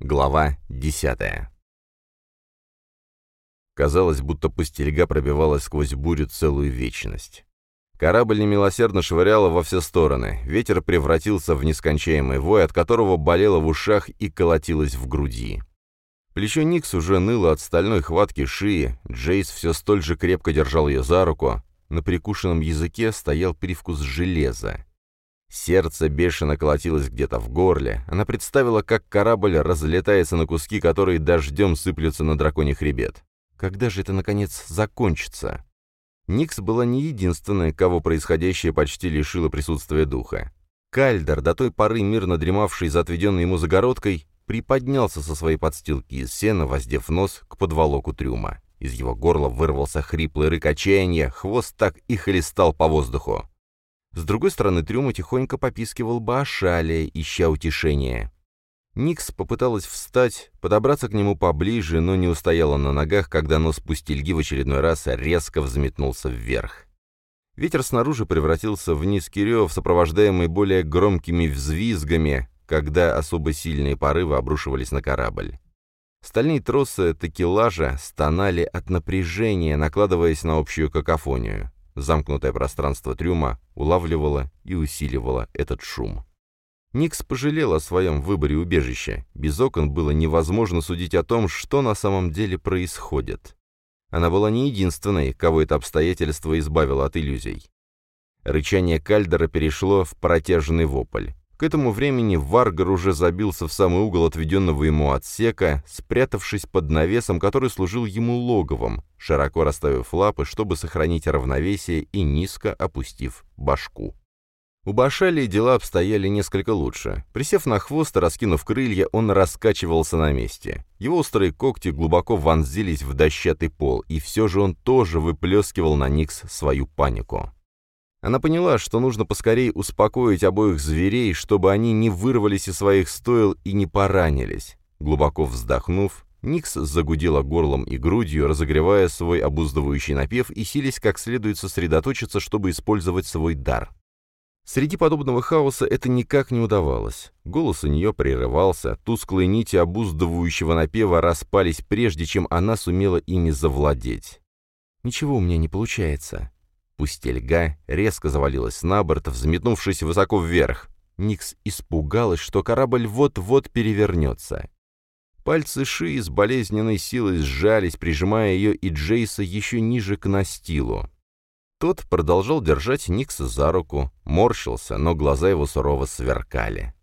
Глава десятая. Казалось, будто пустельга пробивалась сквозь бурю целую вечность. Корабль немилосердно швыряло во все стороны, ветер превратился в нескончаемый вой, от которого болело в ушах и колотилось в груди. Плечо Никс уже ныло от стальной хватки шеи, Джейс все столь же крепко держал ее за руку, на прикушенном языке стоял привкус железа. Сердце бешено колотилось где-то в горле. Она представила, как корабль разлетается на куски, которые дождем сыплются на драконий хребет. Когда же это, наконец, закончится? Никс была не единственной, кого происходящее почти лишило присутствия духа. Кальдер, до той поры мирно дремавший за отведенной ему загородкой, приподнялся со своей подстилки из сена, воздев нос к подволоку трюма. Из его горла вырвался хриплый рык отчаяния, хвост так и хлестал по воздуху. С другой стороны трюма тихонько попискивал Баашалия, ища утешения. Никс попыталась встать, подобраться к нему поближе, но не устояла на ногах, когда нос пустельги в очередной раз резко взметнулся вверх. Ветер снаружи превратился в низкий рев, сопровождаемый более громкими взвизгами, когда особо сильные порывы обрушивались на корабль. Стальные тросы такелажа стонали от напряжения, накладываясь на общую какофонию. Замкнутое пространство трюма улавливало и усиливало этот шум. Никс пожалел о своем выборе убежища. Без окон было невозможно судить о том, что на самом деле происходит. Она была не единственной, кого это обстоятельство избавило от иллюзий. Рычание Кальдера перешло в протяжный вопль. К этому времени Варгар уже забился в самый угол отведенного ему отсека, спрятавшись под навесом, который служил ему логовом, широко расставив лапы, чтобы сохранить равновесие и низко опустив башку. У Башали дела обстояли несколько лучше. Присев на хвост и раскинув крылья, он раскачивался на месте. Его острые когти глубоко вонзились в дощатый пол, и все же он тоже выплескивал на Никс свою панику. Она поняла, что нужно поскорее успокоить обоих зверей, чтобы они не вырвались из своих стоил и не поранились. Глубоко вздохнув, Никс загудела горлом и грудью, разогревая свой обуздывающий напев и силясь как следует сосредоточиться, чтобы использовать свой дар. Среди подобного хаоса это никак не удавалось. Голос у нее прерывался, тусклые нити обуздывающего напева распались, прежде чем она сумела ими завладеть. «Ничего у меня не получается», Пустельга резко завалилась на борт, взметнувшись высоко вверх. Никс испугалась, что корабль вот-вот перевернется. Пальцы Ши с болезненной силой сжались, прижимая ее и Джейса еще ниже к настилу. Тот продолжал держать Никса за руку, морщился, но глаза его сурово сверкали.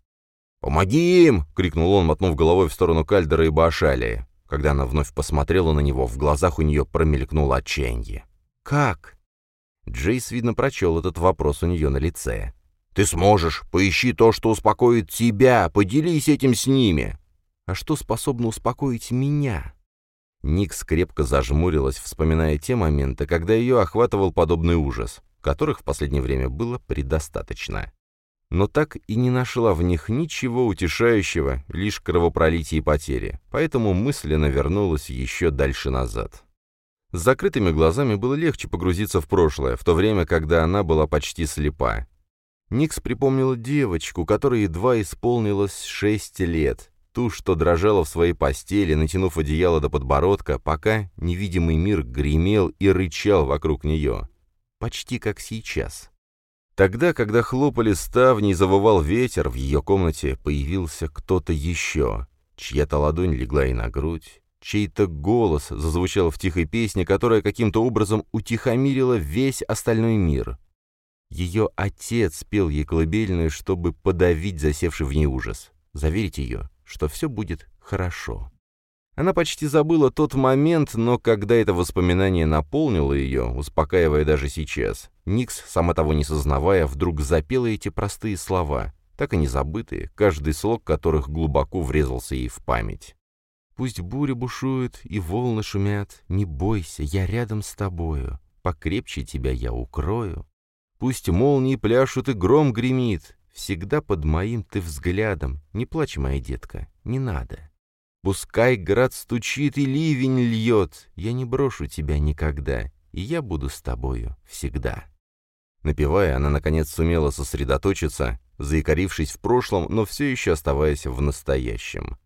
«Помоги им!» — крикнул он, мотнув головой в сторону Кальдера и Баашалия. Когда она вновь посмотрела на него, в глазах у нее промелькнуло отчаяние. «Как?» Джейс, видно, прочел этот вопрос у нее на лице. «Ты сможешь! Поищи то, что успокоит тебя! Поделись этим с ними!» «А что способно успокоить меня?» Никс крепко зажмурилась, вспоминая те моменты, когда ее охватывал подобный ужас, которых в последнее время было предостаточно. Но так и не нашла в них ничего утешающего, лишь кровопролитие и потери, поэтому мысленно вернулась еще дальше назад. С закрытыми глазами было легче погрузиться в прошлое, в то время, когда она была почти слепа. Никс припомнила девочку, которой едва исполнилось шесть лет, ту, что дрожала в своей постели, натянув одеяло до подбородка, пока невидимый мир гремел и рычал вокруг нее. Почти как сейчас. Тогда, когда хлопали ставни и завывал ветер, в ее комнате появился кто-то еще. Чья-то ладонь легла ей на грудь, Чей-то голос зазвучал в тихой песне, которая каким-то образом утихомирила весь остальной мир. Ее отец пел ей колыбельную, чтобы подавить засевший в ней ужас, заверить ее, что все будет хорошо. Она почти забыла тот момент, но когда это воспоминание наполнило ее, успокаивая даже сейчас, Никс, сама того не сознавая, вдруг запела эти простые слова, так и не забытые, каждый слог которых глубоко врезался ей в память. Пусть буря бушует и волны шумят, не бойся, я рядом с тобою, покрепче тебя я укрою. Пусть молнии пляшут и гром гремит, всегда под моим ты взглядом, не плачь, моя детка, не надо. Пускай град стучит и ливень льет, я не брошу тебя никогда, и я буду с тобою всегда. Напевая, она наконец сумела сосредоточиться, заикарившись в прошлом, но все еще оставаясь в настоящем.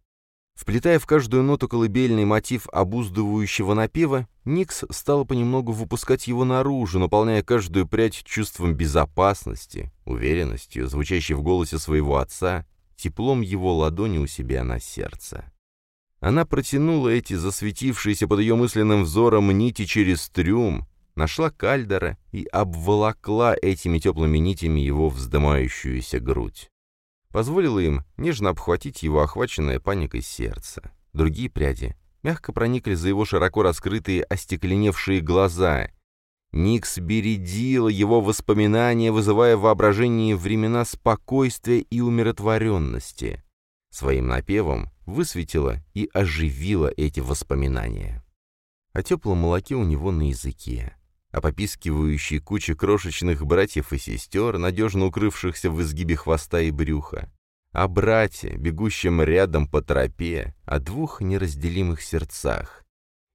Вплетая в каждую ноту колыбельный мотив обуздывающего напева, Никс стала понемногу выпускать его наружу, наполняя каждую прядь чувством безопасности, уверенностью, звучащей в голосе своего отца, теплом его ладони у себя на сердце. Она протянула эти засветившиеся под ее мысленным взором нити через трюм, нашла кальдера и обволокла этими теплыми нитями его вздымающуюся грудь. Позволила им нежно обхватить его охваченное паникой сердце. Другие пряди мягко проникли за его широко раскрытые остекленевшие глаза. Никс бередила его воспоминания, вызывая в воображении времена спокойствия и умиротворенности. Своим напевом высветила и оживила эти воспоминания. О теплом молоке у него на языке, о попискивающей куче крошечных братьев и сестер, надежно укрывшихся в изгибе хвоста и брюха, о брате, бегущем рядом по тропе, о двух неразделимых сердцах.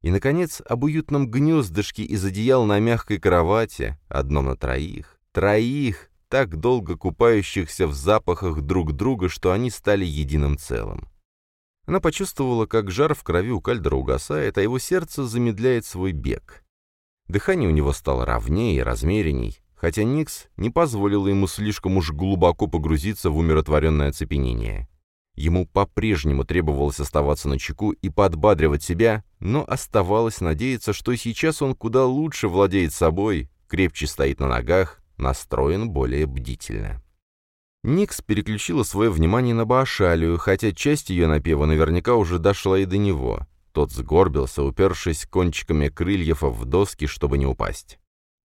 И, наконец, об уютном гнездышке из одеял на мягкой кровати, одном на троих, троих, так долго купающихся в запахах друг друга, что они стали единым целым. Она почувствовала, как жар в крови у Кальдера угасает, а его сердце замедляет свой бег. Дыхание у него стало ровнее и размеренней, хотя Никс не позволила ему слишком уж глубоко погрузиться в умиротворенное оцепенение. Ему по-прежнему требовалось оставаться на чеку и подбадривать себя, но оставалось надеяться, что сейчас он куда лучше владеет собой, крепче стоит на ногах, настроен более бдительно. Никс переключила свое внимание на Баашалию, хотя часть ее напева наверняка уже дошла и до него. Тот сгорбился, упершись кончиками крыльев в доски, чтобы не упасть.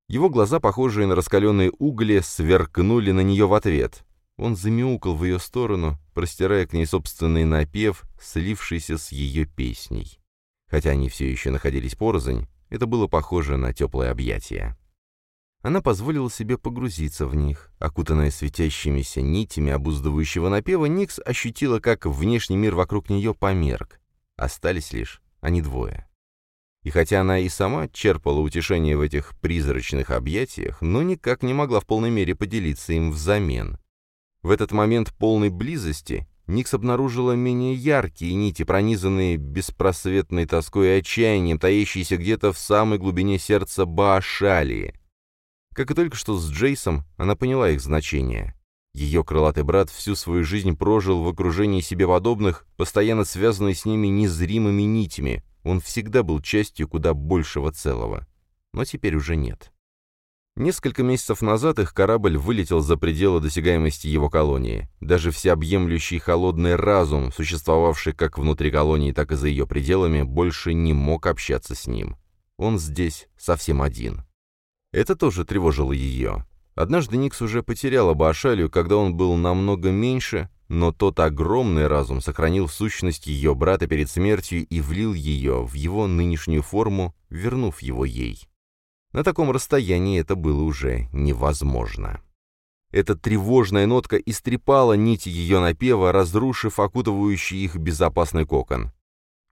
Его глаза, похожие на раскаленные угли, сверкнули на нее в ответ. Он замяукал в ее сторону, простирая к ней собственный напев, слившийся с ее песней. Хотя они все еще находились порознь, это было похоже на теплое объятие. Она позволила себе погрузиться в них. Окутанная светящимися нитями обуздывающего напева, Никс ощутила, как внешний мир вокруг нее померк. Остались лишь они двое. И хотя она и сама черпала утешение в этих призрачных объятиях, но никак не могла в полной мере поделиться им взамен. В этот момент полной близости Никс обнаружила менее яркие нити, пронизанные беспросветной тоской и отчаянием, таящиеся где-то в самой глубине сердца Баашалии. Как и только что с Джейсом, она поняла их значение. Ее крылатый брат всю свою жизнь прожил в окружении себе подобных, постоянно связанный с ними незримыми нитями. Он всегда был частью куда большего целого. Но теперь уже нет. Несколько месяцев назад их корабль вылетел за пределы досягаемости его колонии. Даже всеобъемлющий холодный разум, существовавший как внутри колонии, так и за ее пределами, больше не мог общаться с ним. Он здесь совсем один. Это тоже тревожило ее. Однажды Никс уже потеряла Баашалию, когда он был намного меньше, но тот огромный разум сохранил сущность ее брата перед смертью и влил ее в его нынешнюю форму, вернув его ей. На таком расстоянии это было уже невозможно. Эта тревожная нотка истрепала нити ее напева, разрушив окутывающий их безопасный кокон.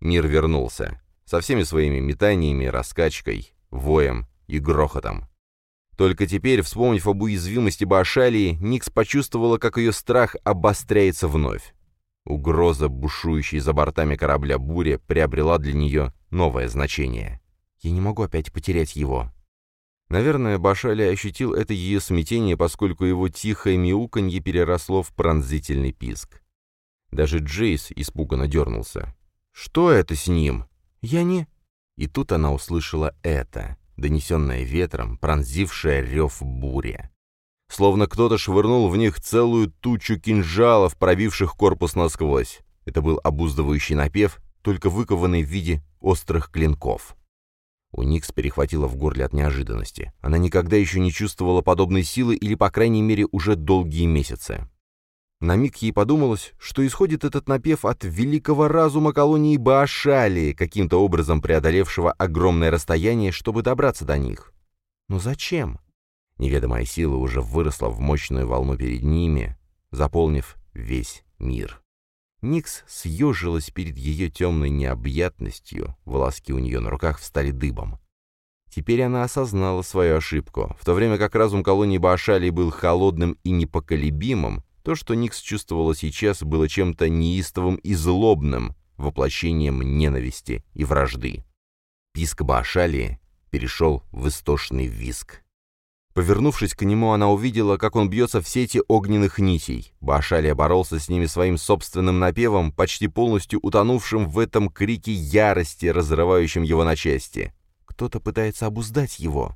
Мир вернулся, со всеми своими метаниями, раскачкой, воем и грохотом. Только теперь, вспомнив об уязвимости Баашалии, Никс почувствовала, как ее страх обостряется вновь. Угроза, бушующей за бортами корабля буря, приобрела для нее новое значение. «Я не могу опять потерять его». Наверное, Башали ощутил это ее смятение, поскольку его тихое мяуканье переросло в пронзительный писк. Даже Джейс испуганно дернулся. «Что это с ним?» «Я не...» И тут она услышала это донесенная ветром, пронзившая рев бури. Словно кто-то швырнул в них целую тучу кинжалов, пробивших корпус насквозь. Это был обуздывающий напев, только выкованный в виде острых клинков. У Никс перехватило в горле от неожиданности. Она никогда еще не чувствовала подобной силы или, по крайней мере, уже долгие месяцы. На миг ей подумалось, что исходит этот напев от великого разума колонии Баашали, каким-то образом преодолевшего огромное расстояние, чтобы добраться до них. Но зачем? Неведомая сила уже выросла в мощную волну перед ними, заполнив весь мир. Никс съежилась перед ее темной необъятностью, волоски у нее на руках встали дыбом. Теперь она осознала свою ошибку. В то время как разум колонии Баашали был холодным и непоколебимым, то, что Никс чувствовала сейчас, было чем-то неистовым и злобным, воплощением ненависти и вражды. Писк Баашалии перешел в истошный виск. Повернувшись к нему, она увидела, как он бьется в сети огненных нитей. Баашалия боролся с ними своим собственным напевом, почти полностью утонувшим в этом крике ярости, разрывающем его на части. Кто-то пытается обуздать его.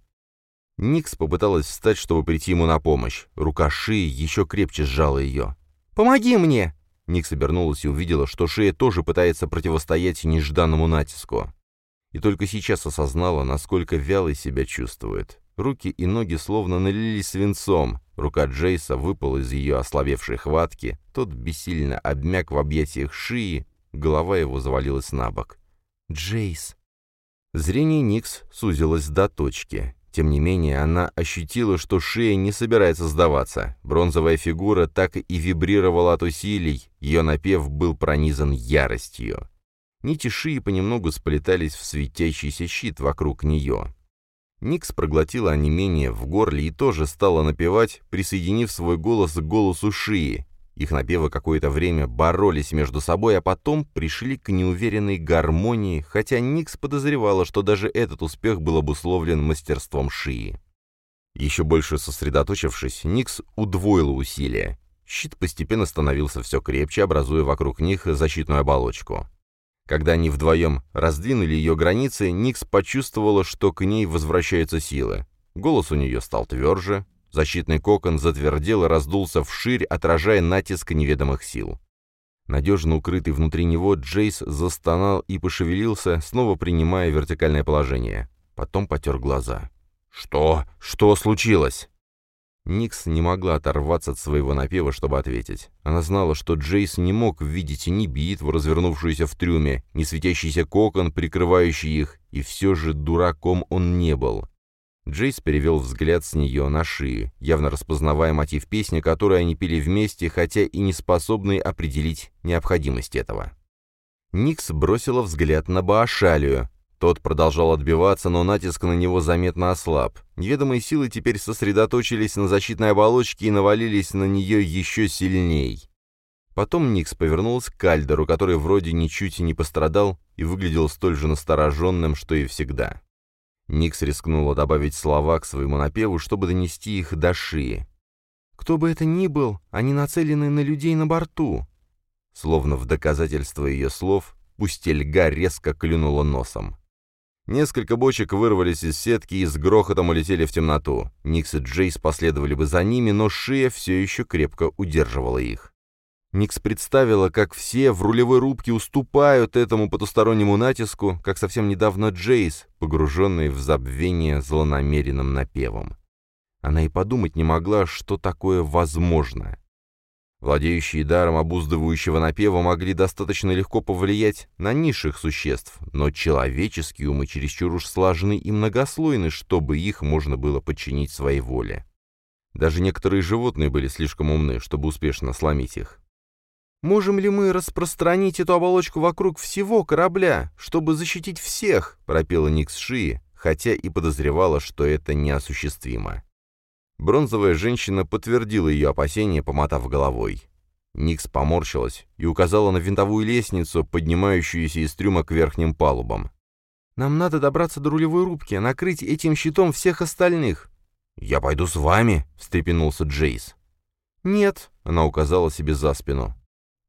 Никс попыталась встать, чтобы прийти ему на помощь. Рука Шии еще крепче сжала ее. «Помоги мне!» Никс обернулась и увидела, что Шия тоже пытается противостоять нежданному натиску. И только сейчас осознала, насколько вялой себя чувствует. Руки и ноги словно налились свинцом. Рука Джейса выпала из ее ослабевшей хватки, тот бессильно обмяк в объятиях шеи, голова его завалилась на бок. «Джейс!» Зрение Никс сузилось до точки. Тем не менее, она ощутила, что шея не собирается сдаваться. Бронзовая фигура так и вибрировала от усилий, ее напев был пронизан яростью. Нити шеи понемногу сплетались в светящийся щит вокруг нее. Никс проглотила онемение в горле и тоже стала напевать, присоединив свой голос к голосу Шии. Их напевы какое-то время боролись между собой, а потом пришли к неуверенной гармонии, хотя Никс подозревала, что даже этот успех был обусловлен мастерством Шии. Еще больше сосредоточившись, Никс удвоила усилия. Щит постепенно становился все крепче, образуя вокруг них защитную оболочку. Когда они вдвоем раздвинули ее границы, Никс почувствовала, что к ней возвращаются силы. Голос у нее стал тверже, защитный кокон затвердел и раздулся вширь, отражая натиск неведомых сил. Надежно укрытый внутри него, Джейс застонал и пошевелился, снова принимая вертикальное положение. Потом потер глаза. «Что? Что случилось?» Никс не могла оторваться от своего напева, чтобы ответить. Она знала, что Джейс не мог видеть ни битву, развернувшуюся в трюме, ни светящийся кокон, прикрывающий их, и все же дураком он не был. Джейс перевел взгляд с нее на шию, явно распознавая мотив песни, которую они пели вместе, хотя и не способный определить необходимость этого. Никс бросила взгляд на Баашалию, тот продолжал отбиваться, но натиск на него заметно ослаб. Неведомые силы теперь сосредоточились на защитной оболочке и навалились на нее еще сильней. Потом Никс повернулся к Кальдеру, который вроде ничуть и не пострадал и выглядел столь же настороженным, что и всегда. Никс рискнула добавить слова к своему напеву, чтобы донести их до шии. «Кто бы это ни был, они нацелены на людей на борту». Словно в доказательство ее слов, пустельга резко клюнула носом. Несколько бочек вырвались из сетки и с грохотом улетели в темноту. Никс и Джейс последовали бы за ними, но Шия все еще крепко удерживала их. Никс представила, как все в рулевой рубке уступают этому потустороннему натиску, как совсем недавно Джейс, погруженный в забвение злонамеренным напевом. Она и подумать не могла, что такое возможно. Владеющие даром обуздывающего напева могли достаточно легко повлиять на низших существ, но человеческие умы чересчур уж сложны и многослойны, чтобы их можно было подчинить своей воле. Даже некоторые животные были слишком умны, чтобы успешно сломить их. «Можем ли мы распространить эту оболочку вокруг всего корабля, чтобы защитить всех?» — пропела Никс Шии, хотя и подозревала, что это неосуществимо. Бронзовая женщина подтвердила ее опасения, помотав головой. Никс поморщилась и указала на винтовую лестницу, поднимающуюся из трюма к верхним палубам. «Нам надо добраться до рулевой рубки, накрыть этим щитом всех остальных». «Я пойду с вами», — встрепенулся Джейс. «Нет», — она указала себе за спину.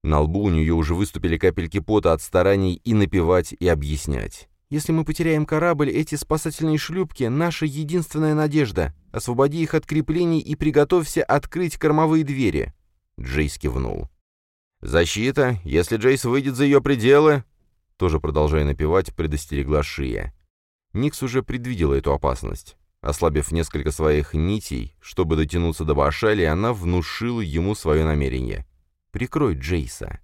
На лбу у нее уже выступили капельки пота от стараний и напевать, и объяснять. Если мы потеряем корабль, эти спасательные шлюпки — наша единственная надежда. Освободи их от креплений и приготовься открыть кормовые двери». Джейс кивнул. «Защита, если Джейс выйдет за ее пределы...» Тоже продолжая напевать, предостерегла Шия. Никс уже предвидела эту опасность. Ослабив несколько своих нитей, чтобы дотянуться до Башали, она внушила ему свое намерение. «Прикрой Джейса».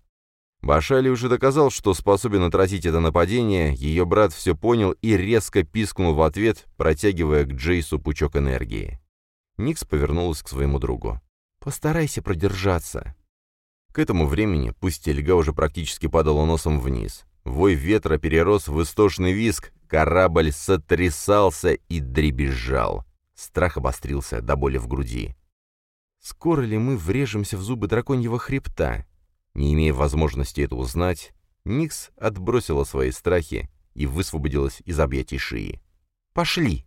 Башали уже доказал, что способен отразить это нападение, ее брат все понял и резко пискнул в ответ, протягивая к Джейсу пучок энергии. Никс повернулась к своему другу. «Постарайся продержаться». К этому времени пусть тельга уже практически падала носом вниз. Вой ветра перерос в истошный виск, корабль сотрясался и дребезжал. Страх обострился до боли в груди. «Скоро ли мы врежемся в зубы драконьего хребта?» Не имея возможности это узнать, Никс отбросила свои страхи и высвободилась из объятий Шии. «Пошли!»